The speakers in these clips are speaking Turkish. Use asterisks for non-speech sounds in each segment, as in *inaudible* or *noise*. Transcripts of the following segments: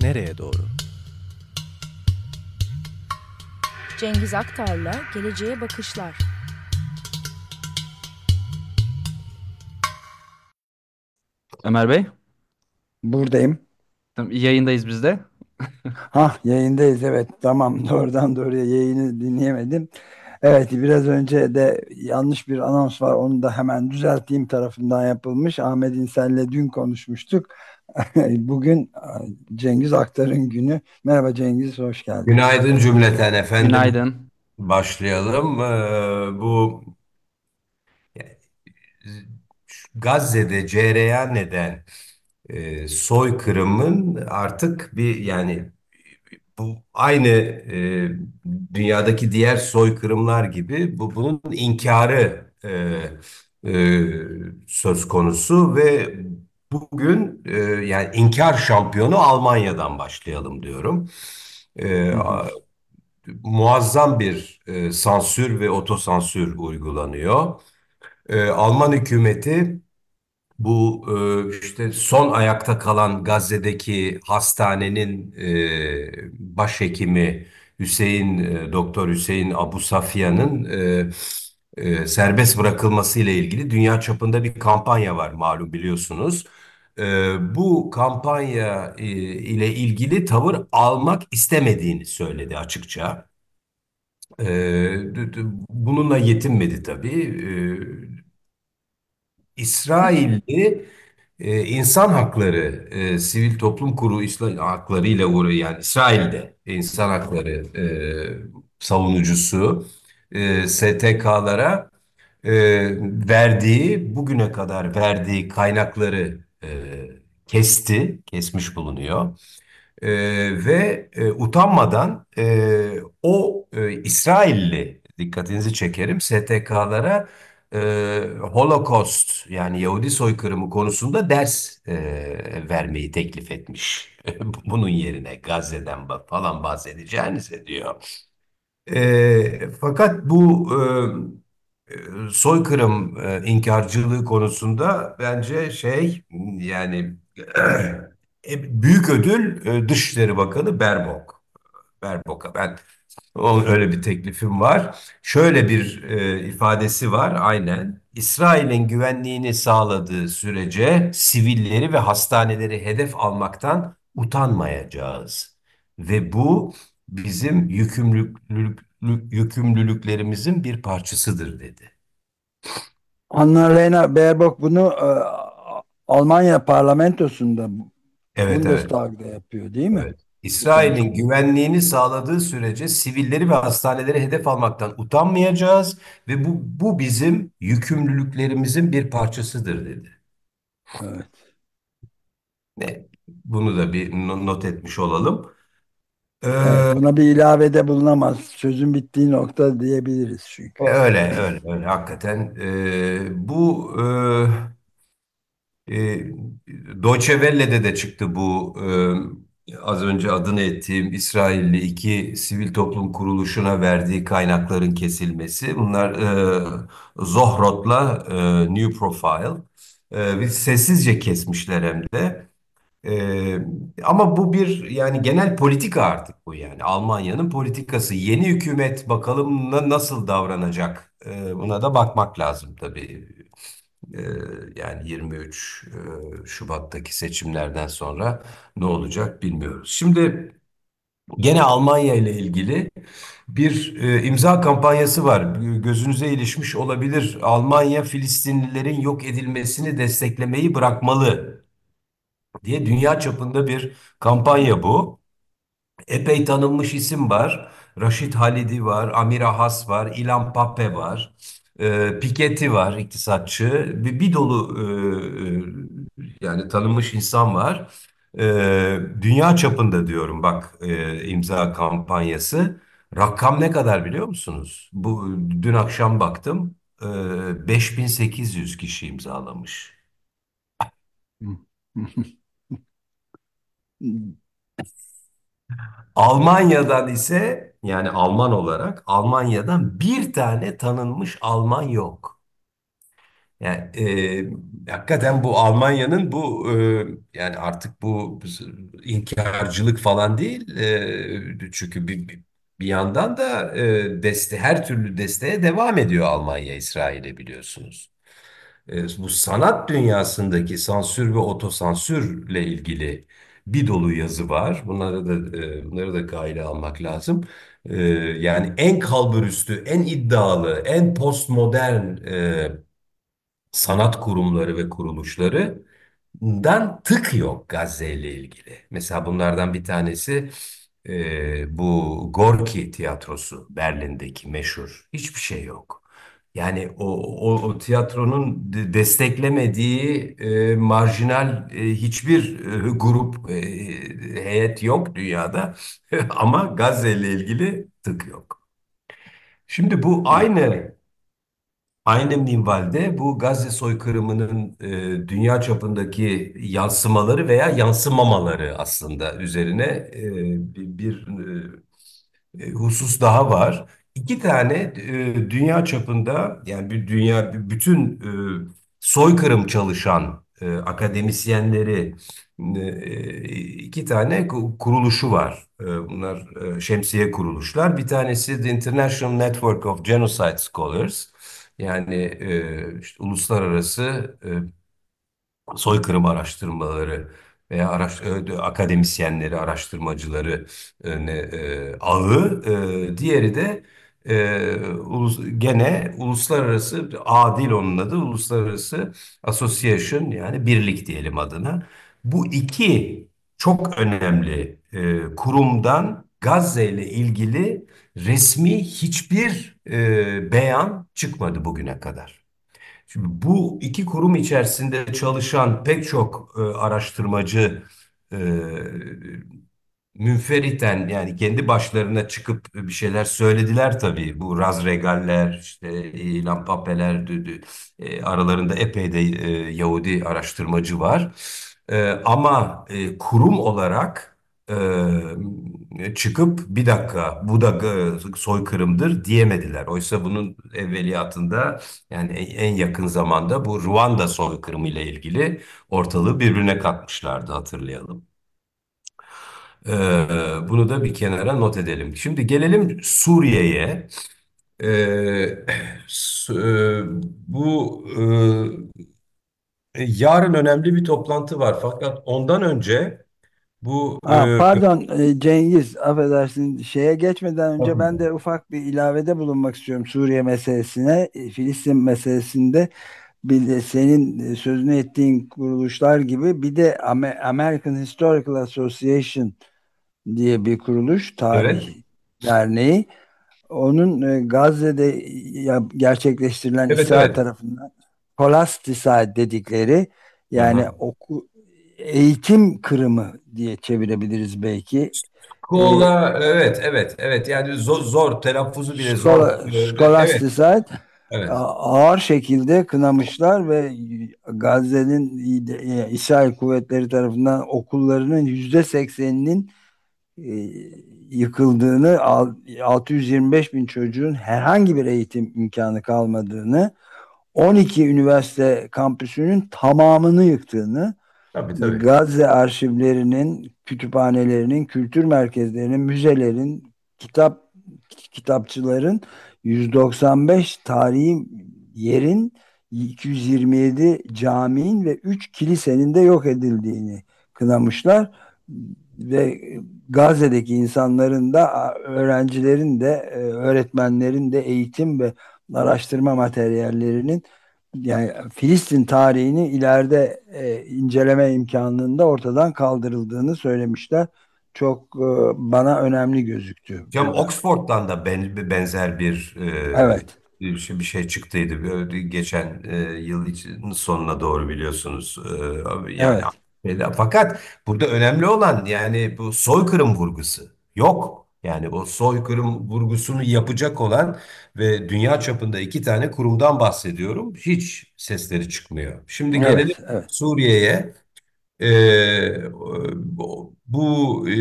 nereye doğru? Cengiz Aktar'la Geleceğe Bakışlar. Ömer Bey, Buradayım. tamam, yayındayız biz de. *laughs* Ha yayındayız evet tamam *laughs* doğrudan doğruya yayını dinleyemedim. Evet biraz önce de yanlış bir anons var onu da hemen düzelteyim tarafından yapılmış. Ahmet İnsel'le dün konuşmuştuk. *laughs* Bugün Cengiz Aktar'ın günü. Merhaba Cengiz hoş geldin. Günaydın cümleten efendim. Günaydın. Başlayalım. Ee, bu Gazze'de cereyan eden e, soykırımın artık bir yani bu aynı e, dünyadaki diğer soykırımlar gibi bu bunun inkarı e, e, söz konusu ve bugün e, yani inkar şampiyonu Almanya'dan başlayalım diyorum. E, muazzam bir e, sansür ve otosansür uygulanıyor. E, Alman hükümeti bu e, işte son ayakta kalan Gazze'deki hastanenin e, başhekimi Hüseyin e, Doktor Hüseyin Abu Safya'nın e, e, serbest bırakılması ile ilgili dünya çapında bir kampanya var malum biliyorsunuz. E, bu kampanya e, ile ilgili tavır almak istemediğini söyledi açıkça. E, bununla yetinmedi tabii. E, İsrailli e, insan hakları, e, sivil toplum İslam hakları ile uğraşan yani İsrail'de insan hakları e, savunucusu e, STK'lara e, verdiği bugüne kadar verdiği kaynakları e, kesti, kesmiş bulunuyor. Ee, ve e, utanmadan e, o e, İsrailli dikkatinizi çekerim STK'lara e, Holocaust yani Yahudi soykırımı konusunda ders e, vermeyi teklif etmiş. *laughs* Bunun yerine Gazze'den falan bahsedeceğinize diyor. E, fakat bu e, e, soykırım e, inkarcılığı konusunda bence şey yani e, büyük ödül e, Dışişleri Bakanı Berbok. Berbok'a ben onun öyle bir teklifim var. Şöyle bir ifadesi var aynen. İsrail'in güvenliğini sağladığı sürece sivilleri ve hastaneleri hedef almaktan utanmayacağız. Ve bu bizim yükümlülük, yükümlülüklerimizin bir parçasıdır dedi. Annalena Baerbock bunu e, Almanya parlamentosunda Evet evet. Bundestag'da yapıyor değil mi? Evet. İsrail'in güvenliğini sağladığı sürece sivilleri ve hastaneleri hedef almaktan utanmayacağız ve bu, bu bizim yükümlülüklerimizin bir parçasıdır dedi. Evet. Ne? Bunu da bir no- not etmiş olalım. Evet, Ee, buna bir ilavede bulunamaz. Sözün bittiği nokta diyebiliriz çünkü. öyle öyle öyle hakikaten. Ee, bu e, Deutsche Welle'de de çıktı bu e, az önce adını ettiğim İsrailli iki sivil toplum kuruluşuna verdiği kaynakların kesilmesi. Bunlar e, Zohrot'la e, New Profile. E, sessizce kesmişler hem de. E, ama bu bir yani genel politika artık bu yani Almanya'nın politikası. Yeni hükümet bakalım na- nasıl davranacak? E, buna da bakmak lazım tabii. Ee, yani 23 e, Şubat'taki seçimlerden sonra ne olacak bilmiyoruz. Şimdi gene Almanya ile ilgili bir e, imza kampanyası var. Gözünüze ilişmiş olabilir. Almanya Filistinlilerin yok edilmesini desteklemeyi bırakmalı diye dünya çapında bir kampanya bu. Epey tanınmış isim var. Raşit Halidi var, Amira Has var, İlhan Pape var. E, Piketty var, iktisatçı. Bir, bir dolu e, e, yani tanınmış insan var. E, dünya çapında diyorum bak e, imza kampanyası. Rakam ne kadar biliyor musunuz? Bu dün akşam baktım. E, 5800 kişi imzalamış. *laughs* Almanya'dan ise yani Alman olarak Almanya'dan bir tane tanınmış Alman yok. Yani e, hakikaten bu Almanya'nın bu e, yani artık bu inkarcılık falan değil. E, çünkü bir, bir yandan da e, deste her türlü desteğe devam ediyor Almanya İsrail'e biliyorsunuz. E, bu sanat dünyasındaki sansür ve otosansürle ilgili bir dolu yazı var. Bunları da e, bunları da gayle almak lazım. E, yani en kalburüstü, en iddialı, en postmodern e, sanat kurumları ve kuruluşlarından tık yok Gazze ile ilgili. Mesela bunlardan bir tanesi bu Gorki tiyatrosu Berlin'deki meşhur. Hiçbir şey yok. Yani o, o, o tiyatronun de- desteklemediği e, marjinal e, hiçbir e, grup, e, heyet yok dünyada. *laughs* Ama Gazze ile ilgili tık yok. Şimdi bu aynı Aynı minvalde bu Gazze soykırımının e, dünya çapındaki yansımaları veya yansımamaları aslında üzerine e, bir, bir, e, e, husus daha var. İki tane e, dünya çapında yani bir dünya bir- bütün e, soykırım çalışan e, akademisyenleri e, iki tane ku- kuruluşu var. E, bunlar e, şemsiye kuruluşlar. Bir tanesi The International Network of Genocide Scholars. Yani e, işte uluslararası e, soykırım araştırmaları veya araş, e, akademisyenleri, araştırmacıları e, e, ağı. E, diğeri de e, ulus, gene uluslararası A değil onun adı Uluslararası Association yani birlik diyelim adına. Bu iki çok önemli e, kurumdan Gazze ile ilgili resmi hiçbir e, beyan çıkmadı bugüne kadar. Şimdi bu iki kurum içerisinde çalışan pek çok e, araştırmacı e, münferiten yani kendi başlarına çıkıp bir şeyler söylediler tabii. Bu Razregaller, işte İlhan Papeler, dü- dü- e, aralarında epey de e, Yahudi araştırmacı var. E, ama e, kurum olarak e, çıkıp bir dakika bu da e, soykırımdır diyemediler. Oysa bunun evveliyatında yani en yakın zamanda bu Ruanda soykırımı ile ilgili ortalığı birbirine katmışlardı hatırlayalım. Ee, bunu da bir kenara not edelim. Şimdi gelelim Suriye'ye. Ee, su- e, bu e, yarın önemli bir toplantı var. Fakat ondan önce bu Ha, e, pardon e, Cengiz affedersin şeye geçmeden önce Tabii. ben de ufak bir ilavede bulunmak istiyorum Suriye meselesine E, Filistin meselesinde bir de senin e, sözünü ettiğin kuruluşlar gibi bir de Amer- American Historical Association diye bir kuruluş evet, tarih derneği onun e, Gazze'de gerçekleştirilen evet, İsrail evet. tarafından Scholasticide dedikleri yani Aha. oku, eğitim kırımı diye çevirebiliriz belki. E, Kola, evet, evet, evet. Yani zor, zor telaffuzu bile zor. Schola- Ee, Evet, evet. ağır şekilde kınamışlar ve Gazze'nin e, İsrail kuvvetleri tarafından okullarının yüzde sekseninin e, yıkıldığını, al- 625 bin çocuğun herhangi bir eğitim imkanı kalmadığını, 12 üniversite kampüsünün tamamını yıktığını, Tabii tabii. Gazze arşivlerinin, kütüphanelerinin, kültür merkezlerinin, müzelerin, kitap kitapçıların 195 tarihi yerin 227 caminin ve 3 kilisenin de yok edildiğini kınamışlar ve Gazze'deki insanların da öğrencilerin de e, öğretmenlerin de eğitim ve araştırma materyallerinin yani Filistin tarihini ileride e, inceleme imkanının da ortadan kaldırıldığını söylemişler. Çok e, bana önemli gözüktü. Burada. Oxford'dan da ben, benzer bir e, Evet, bir şey, şey çıktıydı. Geçen e, yıl sonuna doğru biliyorsunuz. E, yani evet, fakat burada önemli olan yani bu soykırım vurgusu yok. Yani o soykırım vurgusunu yapacak olan ve dünya çapında iki tane kurumdan bahsediyorum. Hiç sesleri çıkmıyor. Şimdi gelelim evet, evet. Suriye'ye. E, bu bu, e,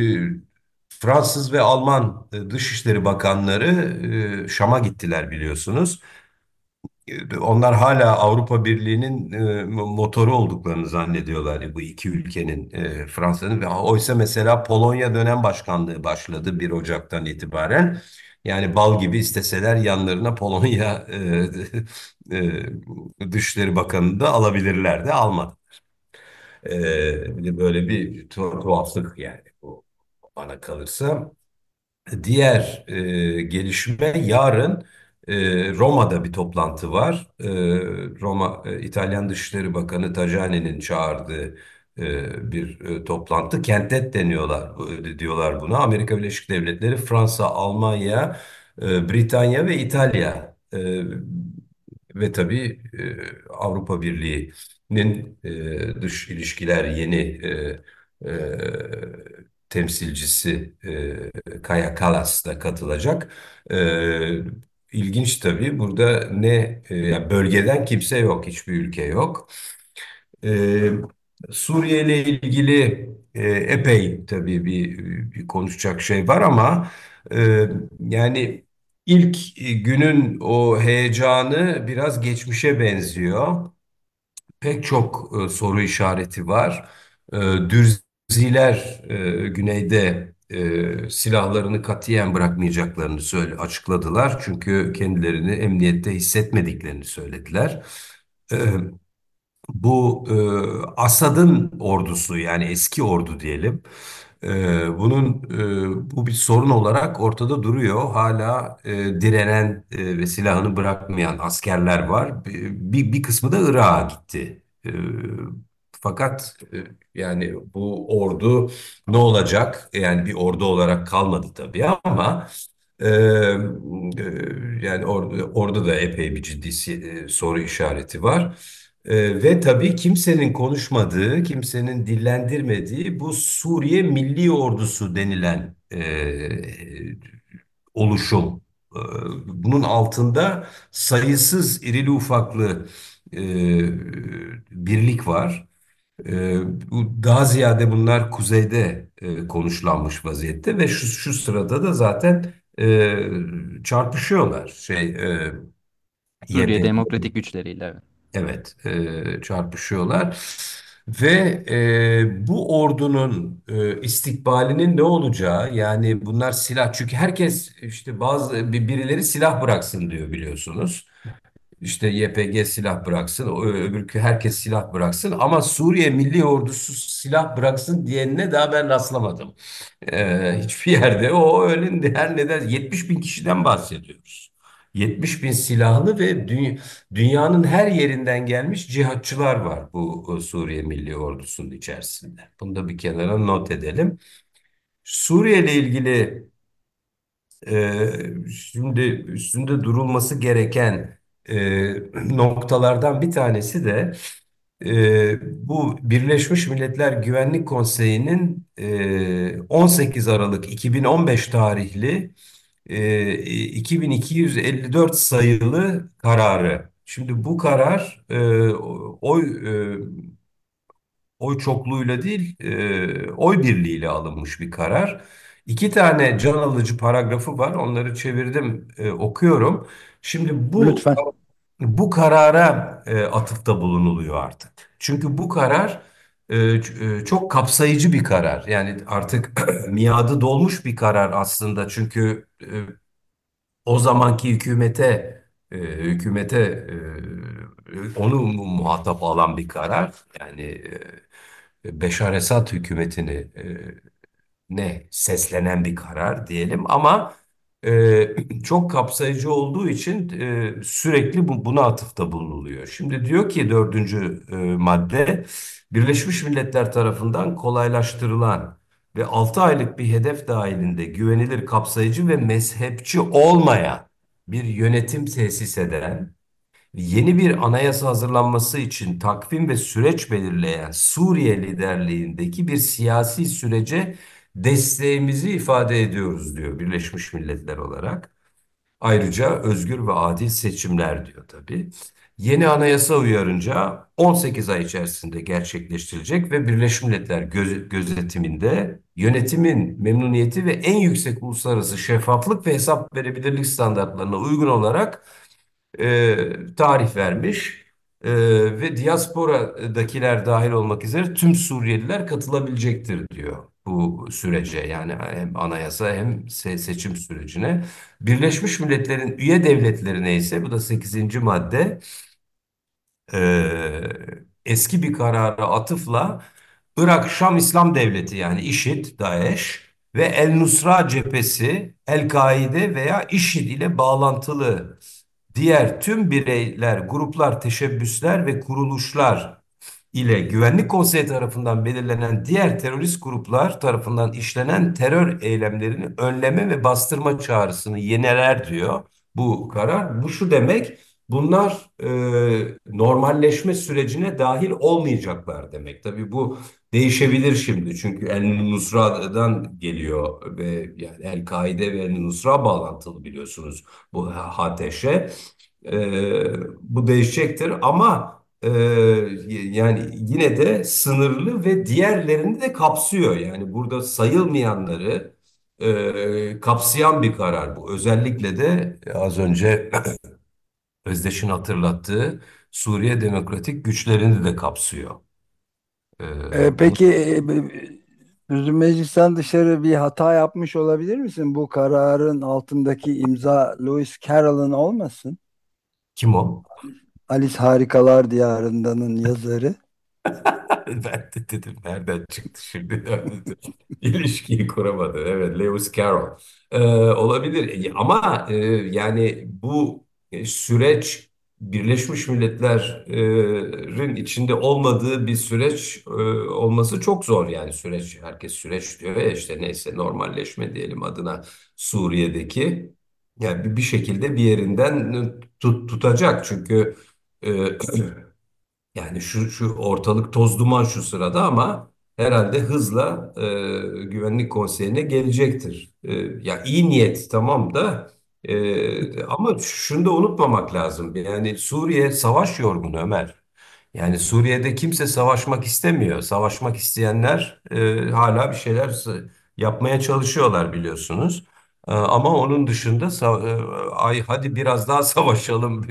Fransız ve Alman e, Dışişleri Bakanları e, Şam'a gittiler biliyorsunuz. Onlar hala Avrupa Birliği'nin e, motoru olduklarını zannediyorlar bu iki ülkenin e, Fransa'nın ve oysa mesela Polonya dönem başkanlığı başladı 1 Ocak'tan itibaren. Yani bal gibi isteseler yanlarına Polonya e, e, Dışişleri Bakanı'nı da alabilirlerdi. Almadılar. E, böyle bir tuhaflık yani bu bana kalırsa. Diğer e, gelişme yarın e, Roma'da bir toplantı var. E, Roma e, İtalyan Dışişleri Bakanı Tajani'nin çağırdığı e, bir e, toplantı. Kentet deniyorlar diyorlar buna. Amerika Birleşik Devletleri, Fransa, Almanya, Britanya ve İtalya ve tabii Avrupa Birliği'nin dış ilişkiler yeni temsilcisi Kaya Kalas da katılacak. İlginç tabii burada ne e, bölgeden kimse yok, hiçbir ülke yok. E, Suriye ile ilgili e, epey tabii bir, bir konuşacak şey var ama e, yani ilk günün o heyecanı biraz geçmişe benziyor. Pek çok e, soru işareti var. E, Dürziler e, güneyde e, silahlarını katiyen bırakmayacaklarını söyle açıkladılar. Çünkü kendilerini emniyette hissetmediklerini söylediler. E, bu e, Asad'ın ordusu yani eski ordu diyelim. E, bunun e, bu bir sorun olarak ortada duruyor. Hala e, direnen e, ve silahını bırakmayan askerler var. Bir, bir kısmı da Irak'a gitti. E, fakat e, yani bu ordu ne olacak? Yani bir ordu olarak kalmadı tabii ama e, e, yani or, orada da epey bir ciddi e, soru işareti var. Ee, ve tabii kimsenin konuşmadığı, kimsenin dillendirmediği bu Suriye Milli Ordusu denilen e, oluşum. E, bunun altında sayısız irili ufaklı e, birlik var. E, bu daha ziyade bunlar kuzeyde e, konuşlanmış vaziyette ve şu, şu sırada da zaten e, çarpışıyorlar. Şey, e, Suriye. Demokratik Güçleriyle. evet. Evet, çarpışıyorlar ve e, bu ordunun e, istikbalinin ne olacağı yani bunlar silah çünkü herkes işte bazı bir- birileri silah bıraksın diyor biliyorsunuz. İşte YPG silah bıraksın, öbürkü herkes silah bıraksın ama Suriye Milli Ordusu silah bıraksın diyenine daha ben rastlamadım. E, hiçbir yerde o öyle her neden 70 bin kişiden bahsediyoruz. 70 bin silahlı ve dü- dünyanın her yerinden gelmiş cihatçılar var bu Suriye Milli Ordusu'nun içerisinde. Bunu da bir kenara not edelim. Suriye ile ilgili e, şimdi üstünde durulması gereken e, noktalardan bir tanesi de e, bu Birleşmiş Milletler Güvenlik Konseyi'nin e, 18 Aralık 2015 tarihli e, 2254 sayılı kararı. Şimdi bu karar e, oy e, oy çokluğuyla değil, e, oy birliğiyle alınmış bir karar. İki tane can alıcı paragrafı var. Onları çevirdim, e, okuyorum. Şimdi bu Lütfen. Bu karara e, atıfta bulunuluyor artık. Çünkü bu karar e, e, çok kapsayıcı bir karar. Yani artık *clears throat* miadı dolmuş bir karar aslında. Çünkü e, o zamanki hükümete e, hükümete e, onu mu- muhatap alan bir karar. Yani e, Beşar Esad hükümetini e, ne seslenen bir karar diyelim ama e, *clears throat* çok kapsayıcı olduğu için e, sürekli bu, buna atıfta bulunuluyor. Şimdi diyor ki dördüncü e, madde Birleşmiş Milletler tarafından kolaylaştırılan ve 6 aylık bir hedef dahilinde güvenilir, kapsayıcı ve mezhepçi olmayan bir yönetim tesis eden yeni bir anayasa hazırlanması için takvim ve süreç belirleyen Suriye liderliğindeki bir siyasi sürece desteğimizi ifade ediyoruz diyor Birleşmiş Milletler olarak. Ayrıca özgür ve adil seçimler diyor tabii. Yeni anayasa uyarınca 18 ay içerisinde gerçekleştirilecek ve Birleşmiş Milletler göz- gözetiminde yönetimin memnuniyeti ve en yüksek uluslararası şeffaflık ve hesap verebilirlik standartlarına uygun olarak e, tarih vermiş. E, ve diasporadakiler dahil olmak üzere tüm Suriyeliler katılabilecektir diyor bu sürece. Yani hem anayasa hem se- seçim sürecine. Birleşmiş Milletler'in üye devletlerine ise bu da sekizinci madde e, eski bir karara atıfla Irak Şam İslam Devleti yani IŞİD, DAEŞ ve El-Nusra cephesi El-Kaide veya IŞİD ile bağlantılı diğer tüm bireyler, gruplar, teşebbüsler ve kuruluşlar ile Güvenlik Konseyi tarafından belirlenen diğer terörist gruplar tarafından işlenen terör eylemlerini önleme ve bastırma çağrısını yeneler diyor bu karar. Bu şu demek, bunlar e, normalleşme sürecine dahil olmayacaklar demek. Tabii bu değişebilir şimdi çünkü El-Nusra'dan geliyor ve yani El-Kaide ve El-Nusra bağlantılı biliyorsunuz bu HTŞ. E, bu değişecektir ama e, yani yine de sınırlı ve diğerlerini de kapsıyor. Yani burada sayılmayanları e, kapsayan bir karar bu. Özellikle de az önce *clears throat* Özdeş'in hatırlattığı Suriye Demokratik Güçlerini de kapsıyor. E, E, peki e, meclisten dışarı bir hata yapmış olabilir misin? Bu kararın altındaki imza Lewis Carroll'ın olmasın? kim o? Alice Harikalar Diyarından'ın yazarı. *laughs* Ben de dedim nereden çıktı şimdi? İlişkiyi kuramadı. Evet, Lewis Carroll. Ee, olabilir. E, Ama e, yani bu e, süreç Birleşmiş Milletler'in içinde olmadığı bir süreç e, olması çok zor. Yani süreç, herkes süreç diyor ya işte neyse normalleşme diyelim adına Suriye'deki. Yani bir bir şekilde bir yerinden tut- tutacak. Çünkü e, Yani şu, şu ortalık toz duman şu sırada ama herhalde hızla e, Güvenlik Konseyi'ne gelecektir. E, ya iyi niyet tamam da e, ama şunu da unutmamak lazım. Yani Suriye savaş yorgunu Ömer. Yani Suriye'de kimse savaşmak istemiyor. Savaşmak isteyenler e, hala bir şeyler yapmaya çalışıyorlar biliyorsunuz. E, ama onun dışında sa- e, ay hadi biraz daha *laughs* savaşalım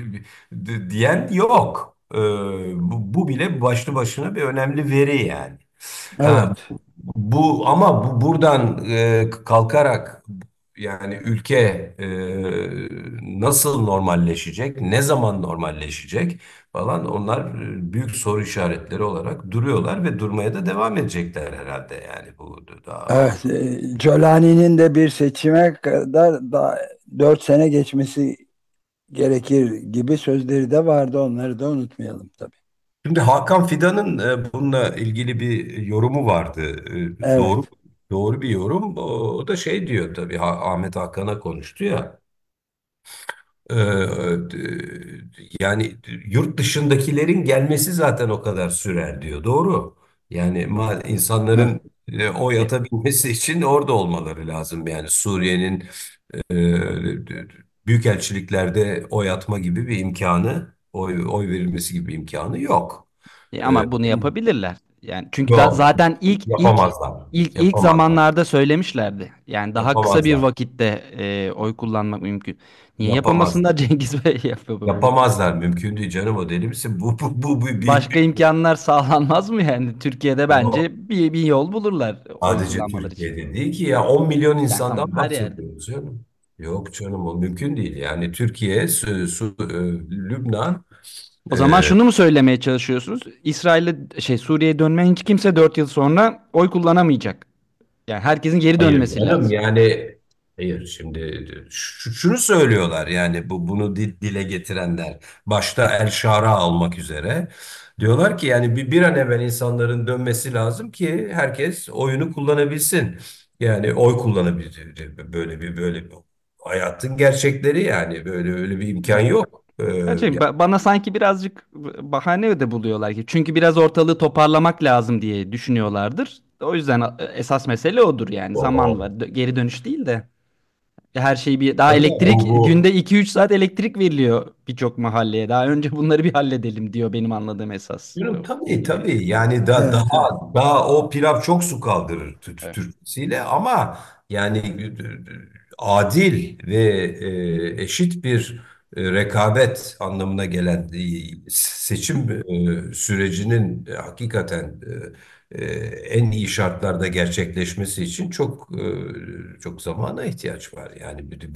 diyen yok. E, bu, bu bile başlı başına bir önemli veri yani. Ha, Evet. bu ama bu buradan e, kalkarak yani ülke e, nasıl normalleşecek, ne zaman normalleşecek falan onlar e, büyük soru işaretleri olarak duruyorlar ve durmaya da devam edecekler herhalde yani bu daha Evet. e, Jolani'nin de bir seçime kadar daha 4 sene geçmesi gerekir gibi sözleri de vardı. Onları da unutmayalım tabii. Şimdi Hakan Fidan'ın e, bununla ilgili bir yorumu vardı. Evet. doğru doğru bir yorum. O, da şey diyor tabii Ha- Ahmet Hakan'a konuştu ya. Ee, yani yurt dışındakilerin gelmesi zaten o kadar sürer diyor. Doğru. Yani ma- Evet. insanların e, oy atabilmesi için orada olmaları lazım. Yani Suriye'nin e, büyükelçiliklerde oy atma gibi bir imkanı, oy, oy verilmesi gibi bir imkanı yok. E, Ee, ama bunu yapabilirler. Yani çünkü yok, zaten ilk ilk yapamazlar. ilk ilk Yapamazlar. zamanlarda söylemişlerdi. Yani daha kısa bir Yapamazlar. vakitte e, oy kullanmak mümkün. Niye Yapamazlar. yapamasınlar *laughs* Cengiz Bey yapabilir. Yapamazlar. Mümkün değil canım o deli misin? Bu, bu, bu, bu bir, Başka imkanlar sağlanmaz mı yani? Türkiye'de bence bir, bir yol bulurlar Sadece kullanmaları için. Türkiye'de değil ki ya 10 milyon insandan yerde. bahsediyoruz canım. Yok canım o mümkün değil. Yani Türkiye, Su, Su- e, Lübnan O zaman e, şunu mu söylemeye çalışıyorsunuz? İsrail'e şey Suriye'ye dönmeyen hiç kimse 4 yıl sonra oy kullanamayacak. Yani herkesin geri hayır dönmesi canım lazım. yani hayır şimdi şu- şunu söylüyorlar yani bu bunu di- dile getirenler başta El Şara olmak üzere diyorlar ki yani bir, bir an evvel insanların dönmesi lazım ki herkes oyunu kullanabilsin. Yani oy kullanabilir böyle bir böyle bir hayatın gerçekleri yani böyle öyle bir imkan yok. Ee, Gerçekten ba- bana sanki birazcık bahane de buluyorlar ki. Çünkü biraz ortalığı toparlamak lazım diye düşünüyorlardır. O yüzden esas mesele odur yani. Zaman var. Dö- Geri dönüş değil de. Her şey bir daha Tabii elektrik bu günde 2-3 saat elektrik veriliyor birçok mahalleye. Daha önce bunları bir halledelim diyor benim anladığım esas. Diyorum, tabii tabii yani da, Evet. daha daha o pilav çok su kaldırır tü- tü- Evet. Türkçesiyle ama yani e, adil ve e, eşit bir rekabet anlamına gelen e, seçim e, sürecinin e, hakikaten e, e, en iyi şartlarda gerçekleşmesi için çok e, çok zamana ihtiyaç var. Yani bir de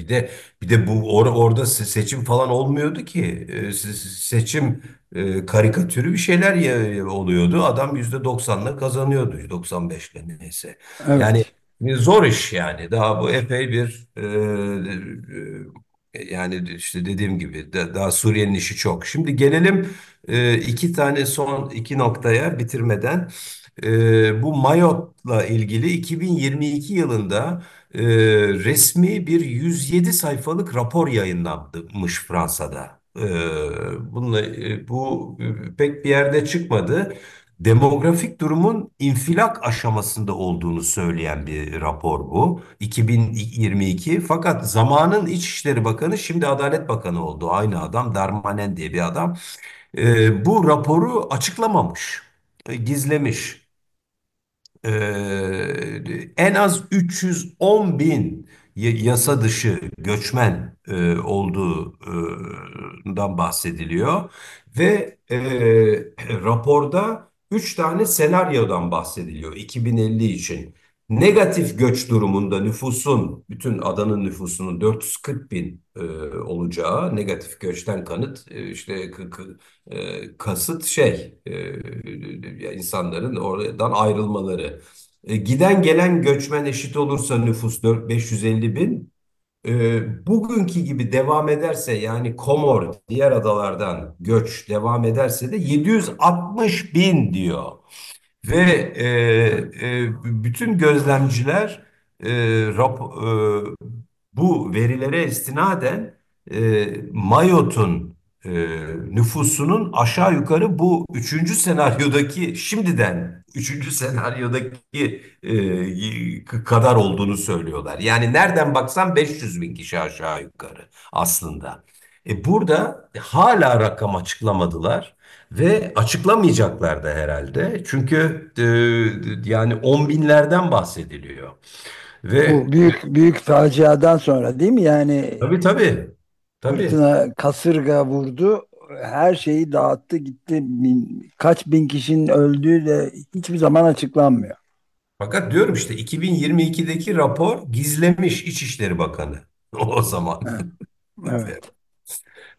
bir de, bu or- orada se- seçim falan olmuyordu ki E, se- seçim e, karikatürü bir şeyler oluyordu. Adam yüzde doksanla kazanıyordu, 95'le neyse. Yani Evet. zor iş yani. Daha bu epey bir e, e, yani işte dediğim gibi da- daha Suriye'nin işi çok. Şimdi gelelim e, iki tane son iki noktaya bitirmeden. E, bu Mayot'la ilgili 2022 yılında e, resmi bir 107 sayfalık rapor yayınlanmış Fransa'da. E, bununla, e, bu e, pek bir yerde çıkmadı demografik durumun infilak aşamasında olduğunu söyleyen bir rapor bu. 2022 fakat zamanın İçişleri Bakanı şimdi Adalet Bakanı oldu. Aynı adam Darmanin diye bir adam. Ee, bu raporu açıklamamış, e, gizlemiş. Ee, en az 310 bin yasa dışı göçmen e, olduğundan bahsediliyor ve e, raporda 3 tane senaryodan bahsediliyor 2050 için. Negatif göç durumunda nüfusun, bütün adanın nüfusunun 440 bin e, olacağı, negatif göçten kanıt e, işte k- k- e, kasıt şey e, insanların oradan ayrılmaları. E, giden gelen göçmen eşit olursa nüfus 4 550 bin. E, bugünkü gibi devam ederse yani Komor diğer adalardan göç devam ederse de 760 bin diyor. Ve e, e, bütün gözlemciler e, rap- e, bu verilere istinaden e, Mayot'un e, nüfusunun aşağı yukarı bu üçüncü senaryodaki şimdiden üçüncü senaryodaki e, kadar olduğunu söylüyorlar. Yani nereden baksan 500 bin kişi aşağı yukarı aslında. E burada hala rakam açıklamadılar. Ve açıklamayacaklar da herhalde. Çünkü e, yani on binlerden bahsediliyor. Ve Bu büyük büyük faciadan sonra değil mi? Yani tabii tabii. Tabii. fırtına kasırga vurdu. Her şeyi dağıttı gitti. Bin- kaç bin kişinin öldüğü de hiçbir zaman açıklanmıyor. Fakat diyorum işte 2022'deki rapor gizlemiş İçişleri Bakanı *laughs* o zaman. Evet. Evet.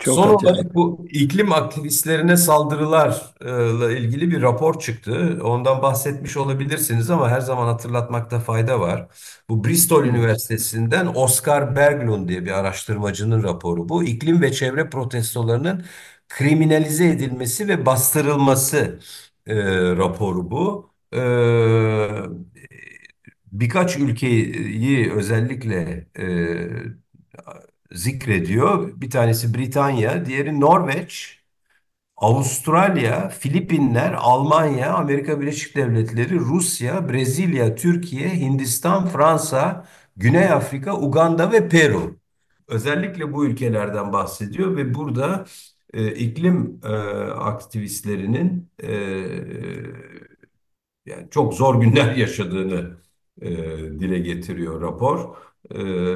Çok Son acayip. olarak bu iklim aktivistlerine saldırılarla ilgili bir rapor çıktı. Ondan bahsetmiş olabilirsiniz ama her zaman hatırlatmakta fayda var. Bu Bristol Üniversitesi'nden Oscar Berglund diye bir araştırmacının raporu bu. İklim ve çevre protestolarının kriminalize edilmesi ve bastırılması e, raporu bu. E, birkaç ülkeyi özellikle e, zikrediyor. Bir tanesi Britanya, diğeri Norveç, Avustralya, Filipinler, Almanya, Amerika Birleşik Devletleri, Rusya, Brezilya, Türkiye, Hindistan, Fransa, Güney Afrika, Uganda ve Peru. Özellikle bu ülkelerden bahsediyor ve burada e, iklim e, aktivistlerinin e, yani çok zor günler *laughs* yaşadığını e, dile getiriyor rapor. E,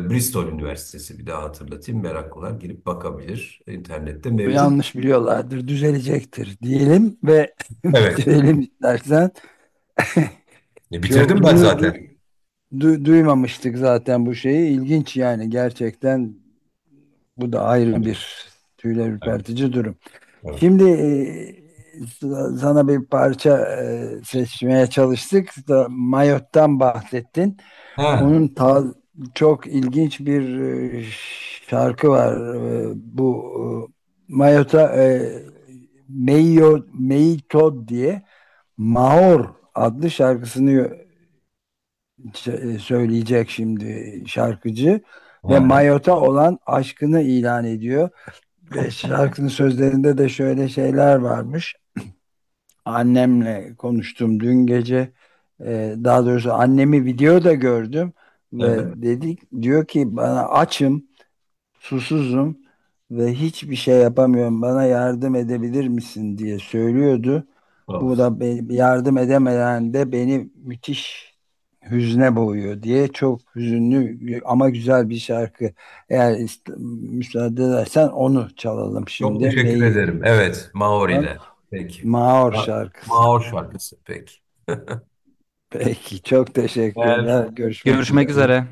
Bristol Üniversitesi bir daha hatırlatayım. Meraklılar girip bakabilir. İnternette mevcut. Yanlış biliyorlardır. Düzelecektir diyelim ve Evet. *laughs* bitirelim istersen. *laughs* E, bitirdim Çok ben du- zaten. du- duymamıştık zaten bu şeyi. İlginç yani gerçekten bu da ayrı bir tüyler ürpertici durum. Evet. Şimdi e, sana bir parça e, seçmeye çalıştık. Da, Mayot'tan bahsettin. Ha, Onun ta- çok ilginç bir e, şarkı var. E, Bu e, Mayot'a Meyo, Meitod diye Mahor adlı şarkısını söyleyecek şimdi şarkıcı ve ha. Mayot'a olan aşkını ilan ediyor. Ve şarkının sözlerinde de şöyle şeyler varmış. Annemle konuştum dün gece. Daha doğrusu annemi videoda gördüm ve Evet. dedik diyor ki bana açım, susuzum ve hiçbir şey yapamıyorum. Bana yardım edebilir misin diye söylüyordu. Bu Of. da yardım edemeden de beni müthiş hüzne boğuyor diye çok hüzünlü ama güzel bir şarkı. Eğer müsaade edersen onu çalalım Çok şimdi. teşekkür May- ederim. Evet, Maori'de. Peki. Maor Ma- şarkısı. Maor şarkısı peki. *laughs* Peki çok teşekkürler. Görüşmek Görüşmek üzere. üzere.